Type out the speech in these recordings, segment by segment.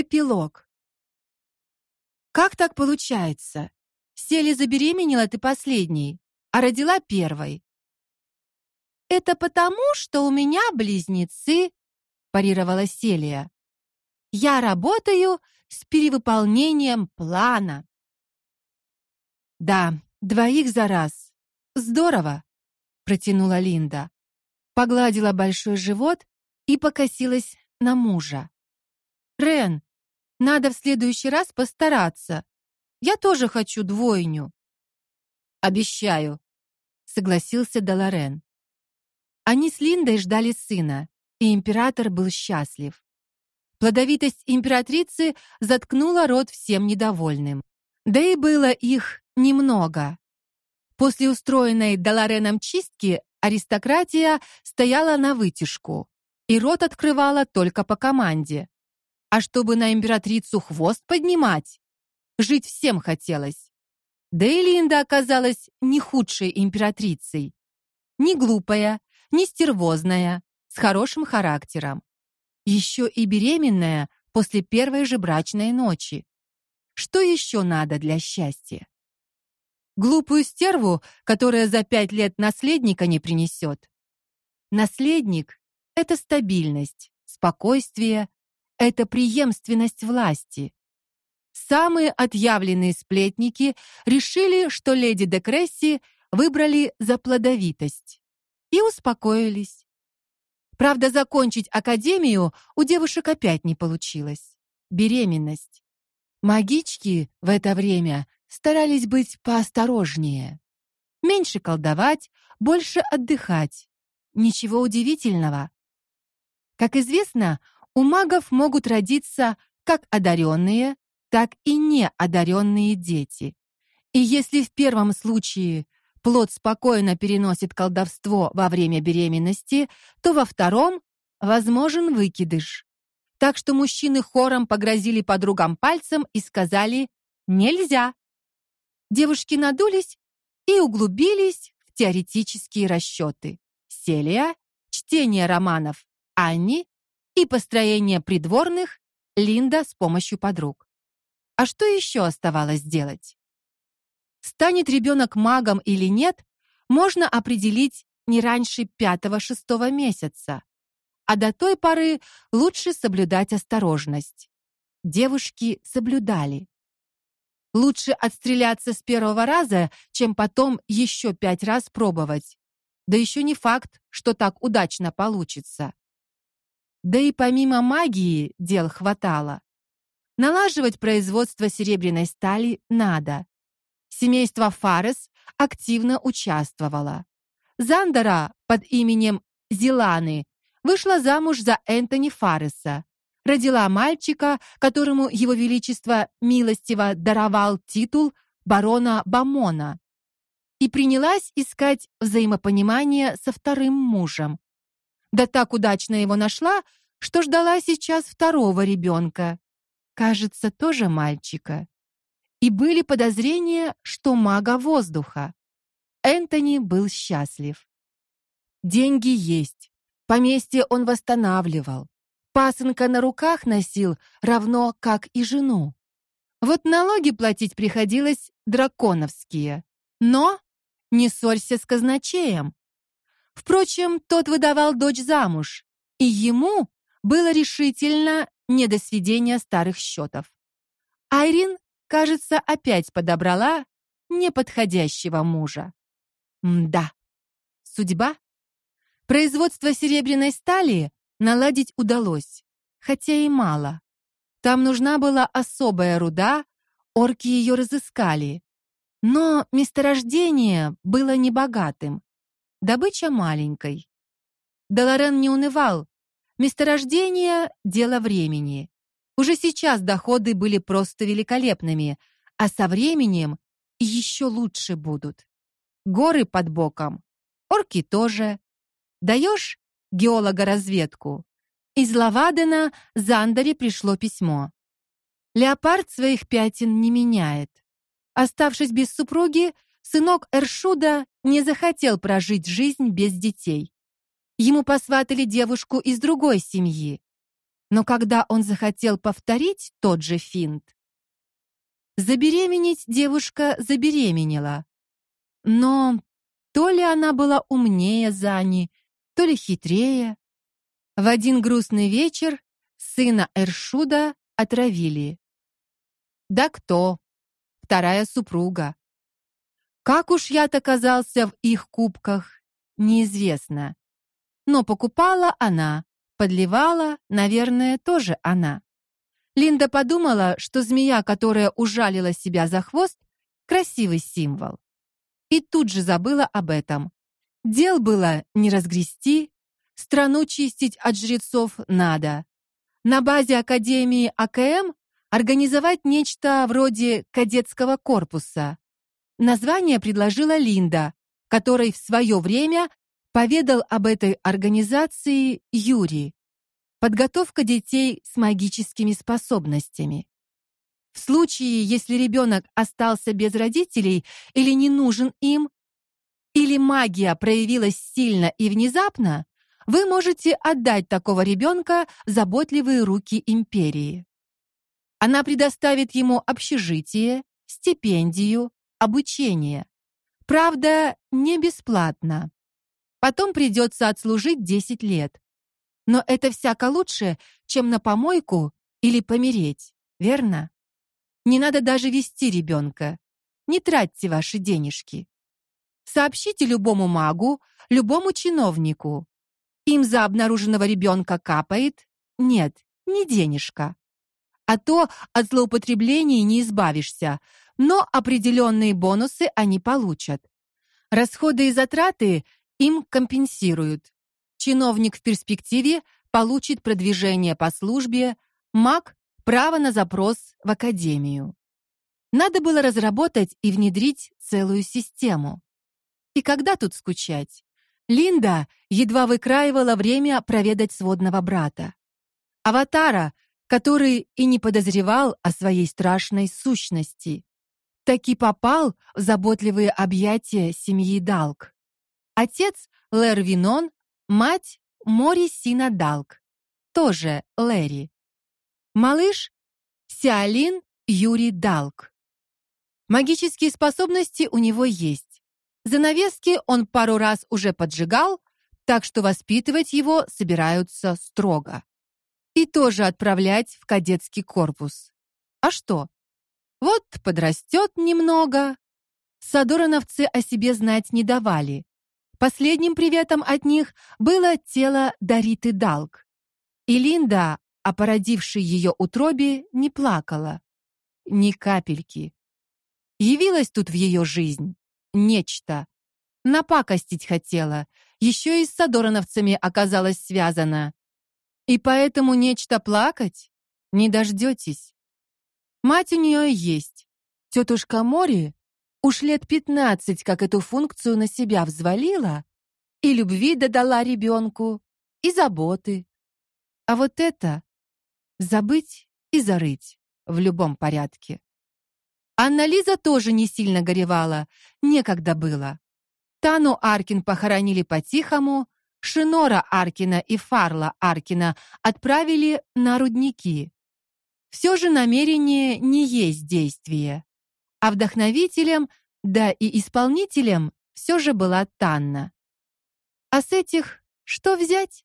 Эпилог. Как так получается? Сели забеременела ты последней, а родила первой. Это потому, что у меня близнецы, парировала Селия. Я работаю с перевыполнением плана. Да, двоих за раз. Здорово, протянула Линда. Погладила большой живот и покосилась на мужа. Рен, надо в следующий раз постараться. Я тоже хочу двойню. Обещаю, согласился Даларен. Они с Линдой ждали сына, и император был счастлив. Плодовитость императрицы заткнула рот всем недовольным. Да и было их немного. После устроенной Далареном чистки аристократия стояла на вытяжку, и рот открывала только по команде а чтобы на императрицу хвост поднимать. Жить всем хотелось. Да и Линда оказалась не худшей императрицей. Не глупая, не стервозная, с хорошим характером. Еще и беременная после первой же брачной ночи. Что еще надо для счастья? Глупую стерву, которая за пять лет наследника не принесет. Наследник это стабильность, спокойствие, это преемственность власти. Самые отъявленные сплетники решили, что леди де выбрали за плодовитость и успокоились. Правда, закончить академию у девушек опять не получилось. Беременность. Магички в это время старались быть поосторожнее. Меньше колдовать, больше отдыхать. Ничего удивительного. Как известно, у магов могут родиться как одаренные, так и неодаренные дети. И если в первом случае плод спокойно переносит колдовство во время беременности, то во втором возможен выкидыш. Так что мужчины хором погрозили подругам пальцем и сказали: "Нельзя". Девушки надулись и углубились в теоретические расчеты. Селия чтение романов, Анни и построение придворных Линда с помощью подруг. А что еще оставалось делать? Станет ребенок магом или нет, можно определить не раньше пятого-шестого месяца. А до той поры лучше соблюдать осторожность. Девушки соблюдали. Лучше отстреляться с первого раза, чем потом еще пять раз пробовать. Да еще не факт, что так удачно получится. Да и помимо магии дел хватало. Налаживать производство серебряной стали надо. Семейство Фарес активно участвовало. Зандера под именем Зиланы вышла замуж за Энтони Фареса, родила мальчика, которому его величество милостиво даровал титул барона Бамона, и принялась искать взаимопонимание со вторым мужем, да так удачно его нашла, что ждала сейчас второго ребенка. Кажется, тоже мальчика. И были подозрения, что мага воздуха. Энтони был счастлив. Деньги есть. Поместье он восстанавливал. Пасынка на руках носил, равно как и жену. Вот налоги платить приходилось драконовские. Но не ссорься с казначеем. Впрочем, тот выдавал дочь замуж, и ему было решительно не до сведения старых счетов. Айрин, кажется, опять подобрала неподходящего мужа. Мда. Судьба. Производство серебряной стали наладить удалось, хотя и мало. Там нужна была особая руда, орки ее разыскали. Но месторождение было небогатым. Добыча маленькой. Даларен не унывал. Месторождение дело времени. Уже сейчас доходы были просто великолепными, а со временем еще лучше будут. Горы под боком, орки тоже. Даешь геолога разведку. Из Лавадена Зандаре пришло письмо. Леопард своих пятен не меняет. Оставшись без супруги, сынок Эршуда не захотел прожить жизнь без детей. Ему посватали девушку из другой семьи. Но когда он захотел повторить тот же финт, забеременеть девушка забеременела. Но то ли она была умнее Зани, то ли хитрее. В один грустный вечер сына Эршуда отравили. Да кто? Вторая супруга. Как уж я оказался в их кубках, неизвестно. Но покупала она, подливала, наверное, тоже она. Линда подумала, что змея, которая ужалила себя за хвост, красивый символ. И тут же забыла об этом. Дел было не разгрести, страну чистить от жрецов надо. На базе Академии АКМ организовать нечто вроде кадетского корпуса. Название предложила Линда, которой в свое время поведал об этой организации Юрий. Подготовка детей с магическими способностями. В случае, если ребенок остался без родителей или не нужен им, или магия проявилась сильно и внезапно, вы можете отдать такого ребенка в заботливые руки империи. Она предоставит ему общежитие, стипендию, обучение. Правда, не бесплатно. Потом придется отслужить 10 лет. Но это всяко лучше, чем на помойку или помереть, верно? Не надо даже вести ребенка. Не тратьте ваши денежки. Сообщите любому магу, любому чиновнику. Им за обнаруженного ребенка капает? Нет, не денежка. А то от злоупотреблений не избавишься, но определенные бонусы они получат. Расходы и затраты им компенсируют. Чиновник в перспективе получит продвижение по службе, маг право на запрос в академию. Надо было разработать и внедрить целую систему. И когда тут скучать? Линда едва выкраивала время проведать сводного брата. Аватара, который и не подозревал о своей страшной сущности, таки попал в заботливые объятия семьи Далк. Отец Лэр Винон Мать Мори Сина Далк, тоже Лэри. Малыш Сиалин Юрий Далк. Магические способности у него есть. Занавески он пару раз уже поджигал, так что воспитывать его собираются строго. И тоже отправлять в кадетский корпус. А что? Вот подрастет немного. Садорановцы о себе знать не давали. Последним приветом от них было тело Дариты Далк. И Линда, о ее утробе, не плакала. Ни капельки. Явилось тут в ее жизнь нечто. Напакостить хотела, еще и с Садорановцами оказалась связана. И поэтому нечто плакать не дождетесь. Мать у нее есть. Тетушка Мори Уж лет пятнадцать, как эту функцию на себя взвалила, и любви додала ребенку, и заботы. А вот это забыть и зарыть в любом порядке. Анна Лиза тоже не сильно горевала, некогда было. Тану Аркин похоронили по-тихому, Шинора Аркина и Фарла Аркина отправили на рудники. Все же намерение не есть действие а вдохновителем, да и исполнителем все же была Танна. А с этих что взять?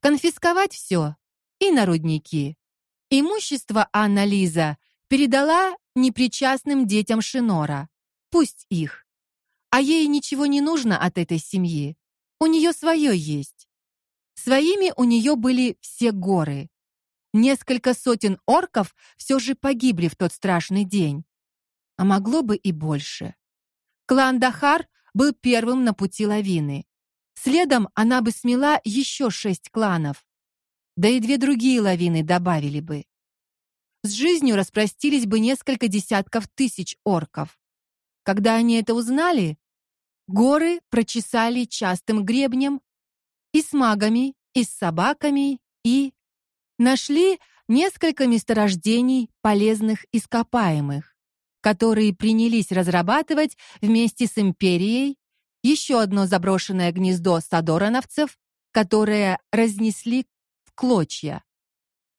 Конфисковать все и на рудники. Имущество Анна Лиза передала непричастным детям Шинора. Пусть их. А ей ничего не нужно от этой семьи. У нее свое есть. Своими у нее были все горы. Несколько сотен орков все же погибли в тот страшный день а могло бы и больше. Клан Дахар был первым на пути лавины. Следом она бы смела еще шесть кланов. Да и две другие лавины добавили бы. С жизнью распростились бы несколько десятков тысяч орков. Когда они это узнали, горы прочесали частым гребнем и с магами, и с собаками, и нашли несколько месторождений полезных ископаемых которые принялись разрабатывать вместе с империей еще одно заброшенное гнездо садорановцев, которое разнесли в клочья.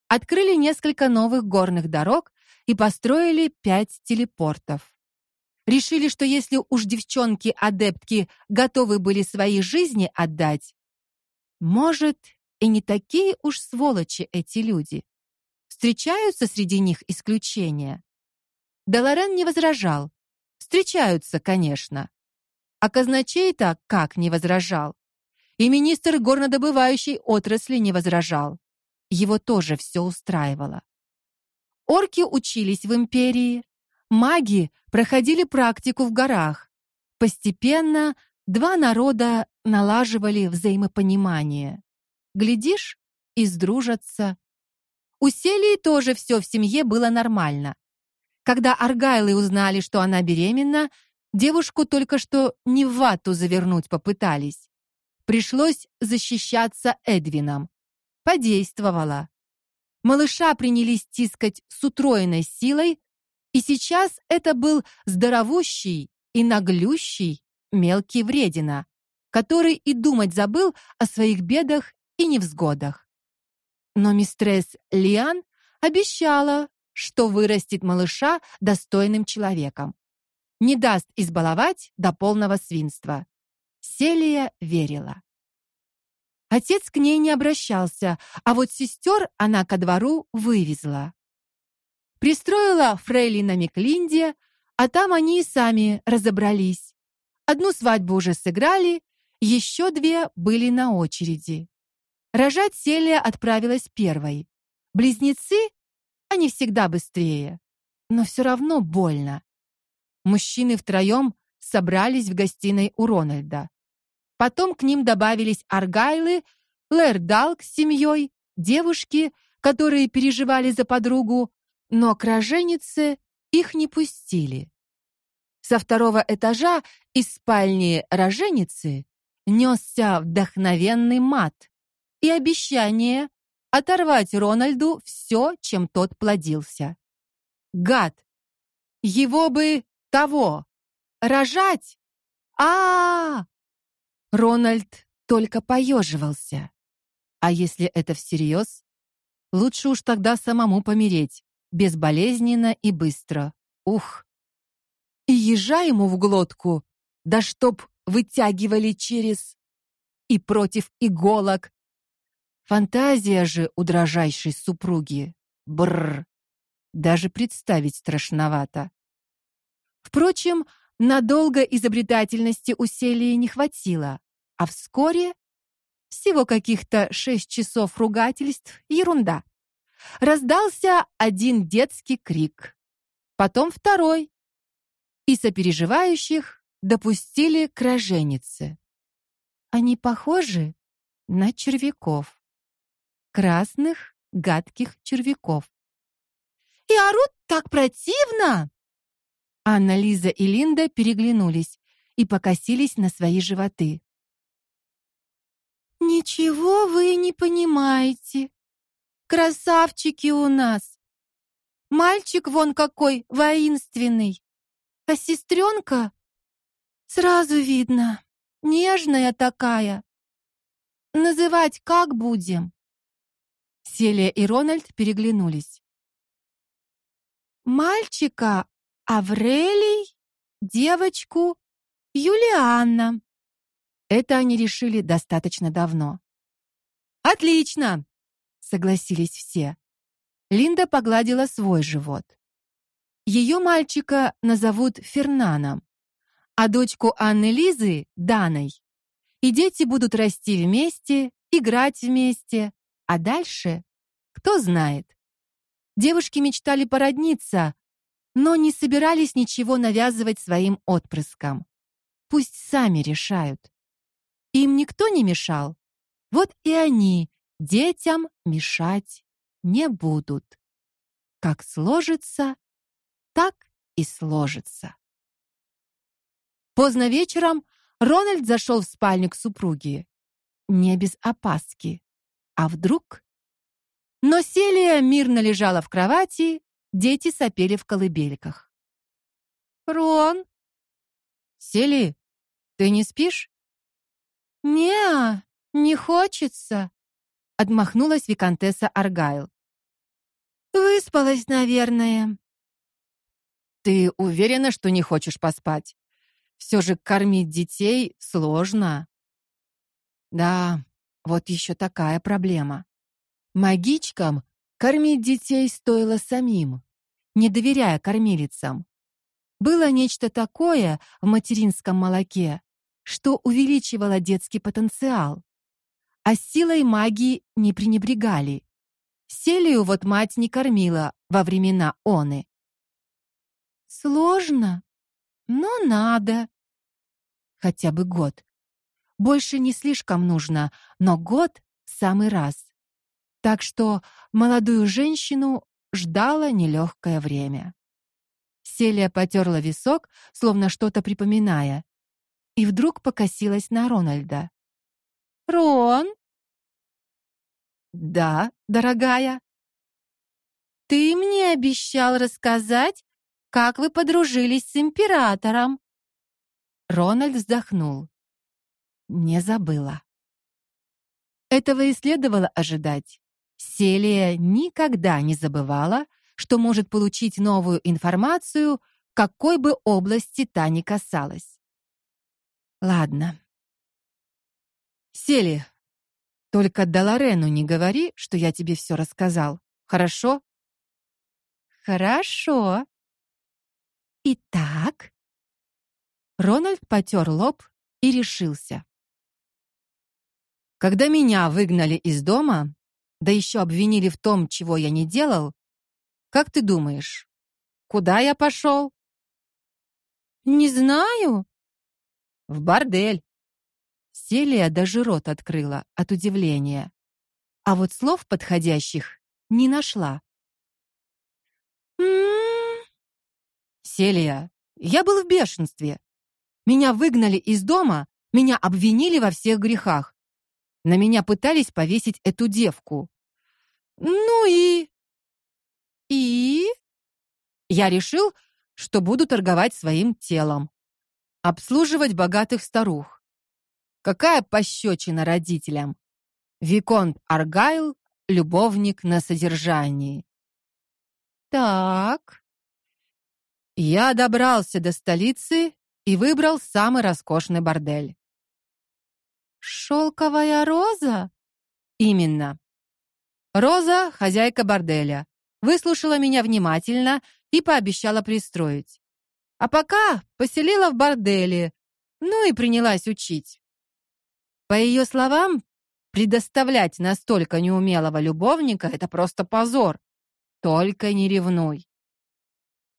открыли несколько новых горных дорог и построили пять телепортов. Решили, что если уж девчонки-адептки готовы были свои жизни отдать, может, и не такие уж сволочи эти люди. Встречаются среди них исключения. Даларен не возражал. Встречаются, конечно. А казначей-то как не возражал. И министр горнодобывающей отрасли не возражал. Его тоже все устраивало. Орки учились в империи, маги проходили практику в горах. Постепенно два народа налаживали взаимопонимание. Глядишь, и сдружатся. У Селии тоже все в семье было нормально. Когда Аргайлы узнали, что она беременна, девушку только что не в вату завернуть попытались. Пришлось защищаться Эдвином. Подействовало. Малыша принялись тискать с утроенной силой, и сейчас это был здоровущий и наглющий мелкий вредина, который и думать забыл о своих бедах и невзгодах. Но мистресс Лиан обещала, что вырастит малыша достойным человеком. Не даст избаловать до полного свинства. Селия верила. Отец к ней не обращался, а вот сестер она ко двору вывезла. Пристроила фрейлинами к Линде, а там они и сами разобрались. Одну свадьбу уже сыграли, еще две были на очереди. Рожать Селия отправилась первой. Близнецы, они всегда быстрее, но все равно больно. Мужчины втроем собрались в гостиной у Рональда. Потом к ним добавились Аргайлы, Лэрдалк с семьей, девушки, которые переживали за подругу, но к роженице их не пустили. Со второго этажа из спальни роженицы несся вдохновенный мат и обещание оторвать Рональду все, чем тот плодился. Гад. Его бы того рожать. А, -а, -а, Рональд только поеживался. А если это всерьез, лучше уж тогда самому помереть, безболезненно и быстро. Ух. И ежа ему в глотку, да чтоб вытягивали через и против иголок. Фантазия же у дрожайшей супруги. Бр. Даже представить страшновато. Впрочем, Надолго изобретательности у Селии не хватило, а вскоре всего каких-то шесть часов ругательств, ерунда. Раздался один детский крик, потом второй. И сопереживающих допустили к роженице. Они похожи на червяков. Красных гадких червяков. И орут так противно, Анна, Лиза и Линда переглянулись и покосились на свои животы. Ничего вы не понимаете. Красавчики у нас. Мальчик вон какой воинственный. А сестренка сразу видно, нежная такая. Называть как будем? Селия и Рональд переглянулись. Мальчика Аврелий, девочку Юлианна. Это они решили достаточно давно. Отлично, согласились все. Линда погладила свой живот. Ее мальчика назовут Фернаном, а дочку Анны Лизы Даной. И дети будут расти вместе, играть вместе, а дальше кто знает. Девушки мечтали породниться, но не собирались ничего навязывать своим отпрыскам. Пусть сами решают. Им никто не мешал. Вот и они детям мешать не будут. Как сложится, так и сложится. Поздно вечером Рональд зашел в спальню к супруге. Не без опаски. А вдруг? Но Селия мирно лежала в кровати Дети сопели в колыбельках. Рон, Сели, ты не спишь? Не, не хочется, отмахнулась виконтесса Аргайл. Выспалась, наверное. Ты уверена, что не хочешь поспать? Все же кормить детей сложно. Да, вот еще такая проблема. Магичкам кормить детей стоило самим, не доверяя кормилицам. Было нечто такое в материнском молоке, что увеличивало детский потенциал. А силой магии не пренебрегали. Селию вот мать не кормила во времена оны. Сложно, но надо. Хотя бы год. Больше не слишком нужно, но год в самый раз. Так что молодую женщину ждало нелегкое время. Селия потерла висок, словно что-то припоминая, и вдруг покосилась на Рональда. Рон? Да, дорогая. Ты мне обещал рассказать, как вы подружились с императором. Рональд вздохнул. Не забыла. Этого и следовало ожидать. Селия никогда не забывала, что может получить новую информацию, какой бы области та ни касалась. Ладно. Сели. Только Даларену не говори, что я тебе все рассказал. Хорошо? Хорошо. Итак, Рональд потер лоб и решился. Когда меня выгнали из дома, да еще обвинили в том, чего я не делал, как ты думаешь, куда я пошел? Не знаю. В бордель. Селия даже рот открыла от удивления, а вот слов подходящих не нашла. М-м. Селия, я был в бешенстве. Меня выгнали из дома, меня обвинили во всех грехах. На меня пытались повесить эту девку. Ну и и я решил, что буду торговать своим телом, обслуживать богатых старух. Какая пощечина родителям. Виконт Аргайл любовник на содержании. Так. Я добрался до столицы и выбрал самый роскошный бордель. Шелковая роза? Именно. Роза, хозяйка борделя, выслушала меня внимательно и пообещала пристроить. А пока поселила в борделе, ну и принялась учить. По ее словам, предоставлять настолько неумелого любовника это просто позор. Только не ревнуй.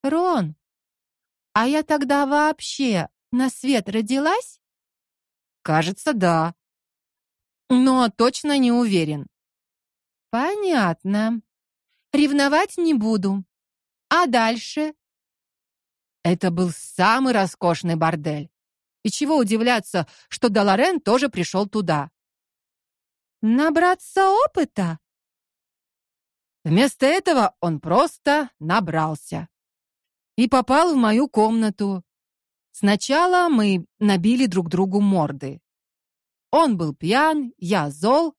Рон, а я тогда вообще на свет родилась? Кажется, да. Но точно не уверен. Понятно. Ревновать не буду. А дальше? Это был самый роскошный бордель. И чего удивляться, что Даларен тоже пришел туда. Набраться опыта? Вместо этого он просто набрался и попал в мою комнату. Сначала мы набили друг другу морды. Он был пьян, я зол.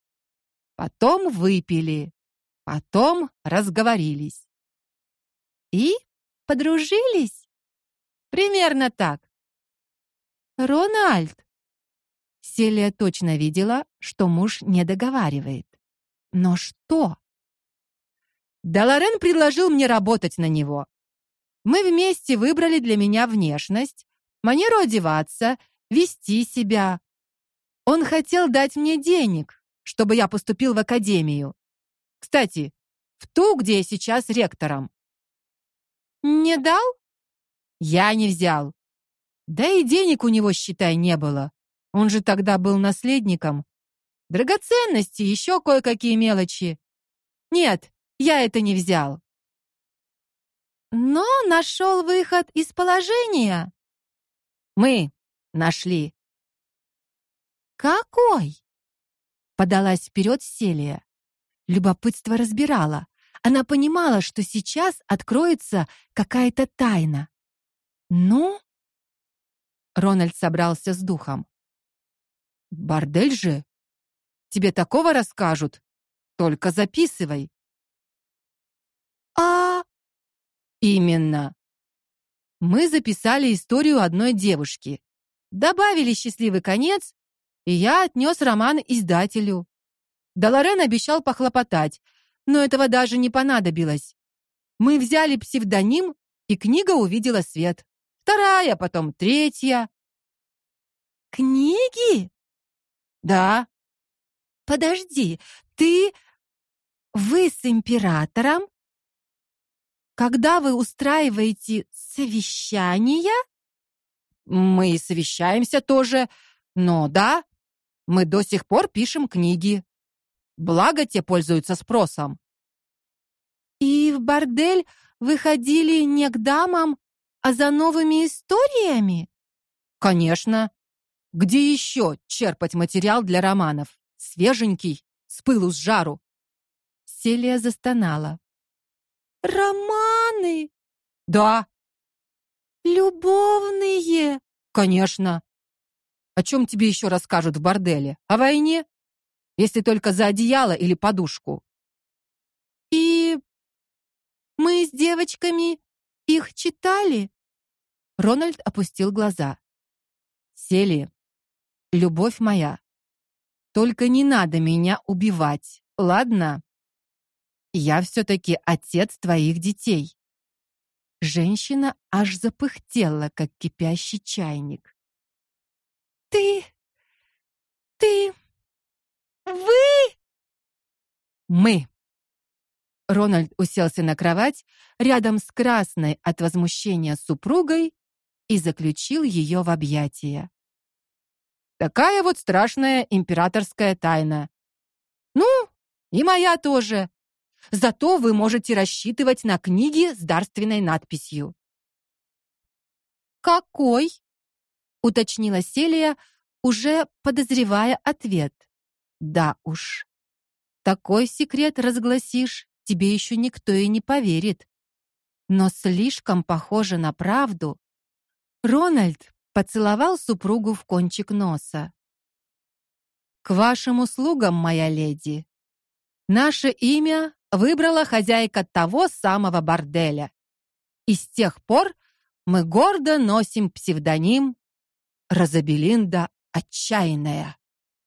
Потом выпили. Потом разговорились. И подружились. Примерно так. Рональд. Селия точно видела, что муж не договаривает. Но что? Даларен предложил мне работать на него. Мы вместе выбрали для меня внешность, манеру одеваться, вести себя, он хотел дать мне денег, чтобы я поступил в академию. Кстати, в ту, где я сейчас ректором. Не дал? Я не взял. Да и денег у него, считай, не было. Он же тогда был наследником. Драгоценности, еще кое-какие мелочи. Нет, я это не взял. Но нашел выход из положения. Мы нашли. Какой? Подалась вперед Селия. Любопытство разбирало. Она понимала, что сейчас откроется какая-то тайна. Ну, Рональд собрался с духом. Бордель же. Тебе такого расскажут. Только записывай. А именно. Мы записали историю одной девушки, добавили счастливый конец, и я отнес роман издателю. Даларен обещал похлопотать, но этого даже не понадобилось. Мы взяли псевдоним, и книга увидела свет. Вторая, потом третья. Книги? Да. Подожди, ты вы с императором когда вы устраиваете совещания? Мы совещаемся тоже, но да, мы до сих пор пишем книги. Благо те пользуются спросом. И в бордель вы ходили не к дамам, а за новыми историями? Конечно. Где еще черпать материал для романов? Свеженький, с пылу с жару. Селия застонала. Романы? Да. Любовные? Конечно. О чем тебе еще расскажут в борделе? О войне? Если только за одеяло или подушку. И мы с девочками их читали? Рональд опустил глаза. Сели. Любовь моя, только не надо меня убивать. Ладно? Я все таки отец твоих детей. Женщина аж запыхтела, как кипящий чайник. Ты ты вы мы Рональд уселся на кровать рядом с красной от возмущения супругой и заключил ее в объятия. Такая вот страшная императорская тайна. Ну, и моя тоже. Зато вы можете рассчитывать на книги с дарственной надписью. Какой? уточнила Селия, уже подозревая ответ. Да уж. Такой секрет разгласишь, тебе еще никто и не поверит. Но слишком похоже на правду. Рональд поцеловал супругу в кончик носа. К вашим услугам, моя леди. Наше имя выбрала хозяйка того самого борделя. И с тех пор мы гордо носим псевдоним Розабелинда Отчаянная.